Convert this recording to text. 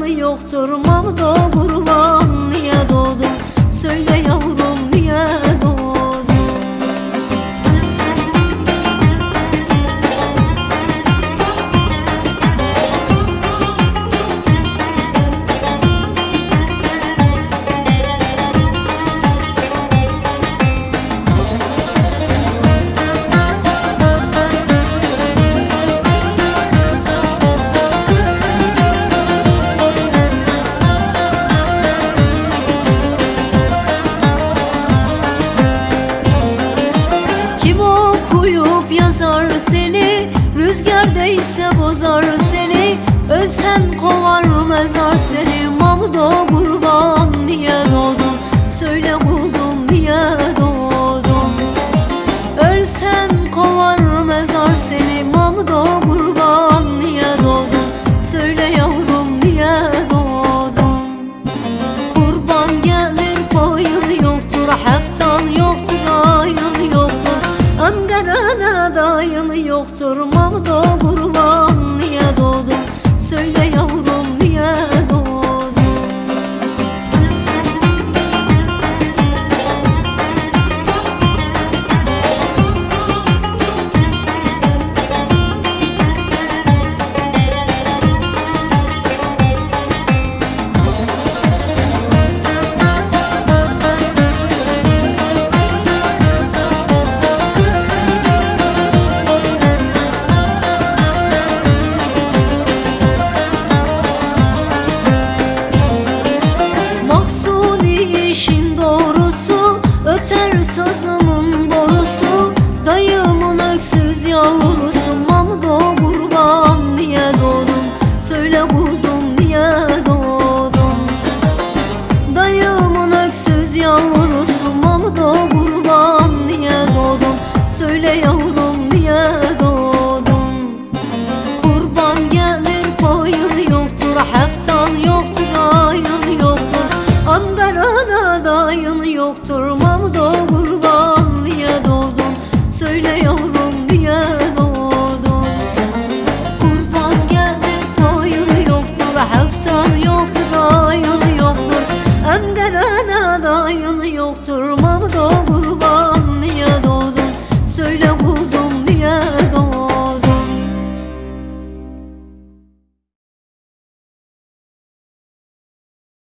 Yoktur mal mezar seni Mahmudo kurban niye doğdun? Söyle kuzum niye doğdun? Ölsem kovar mezar seni. Mahmudo kurban niye doğdun? Söyle yavrum niye doğdun? Kurban gelir boyun yoktur Heftan yoktur ayın yoktur. Ankara'da dayın yoktur. Mahmudo sazımın borusu Dayımın öksüz yavrusu. Mahmudo kurban niye doğdun Söyle kuzum niye doğdun Dayımın öksüz yavrusu Mahmudo kurban niye doğdun Söyle yavrum niye doğdun Kurban gelir boyun yoktur Heftan yoktur ayın yoktur. Ankara'da dayın yoktur Bana dayanı yoktur Mahdo kurban niye doğdun Söyle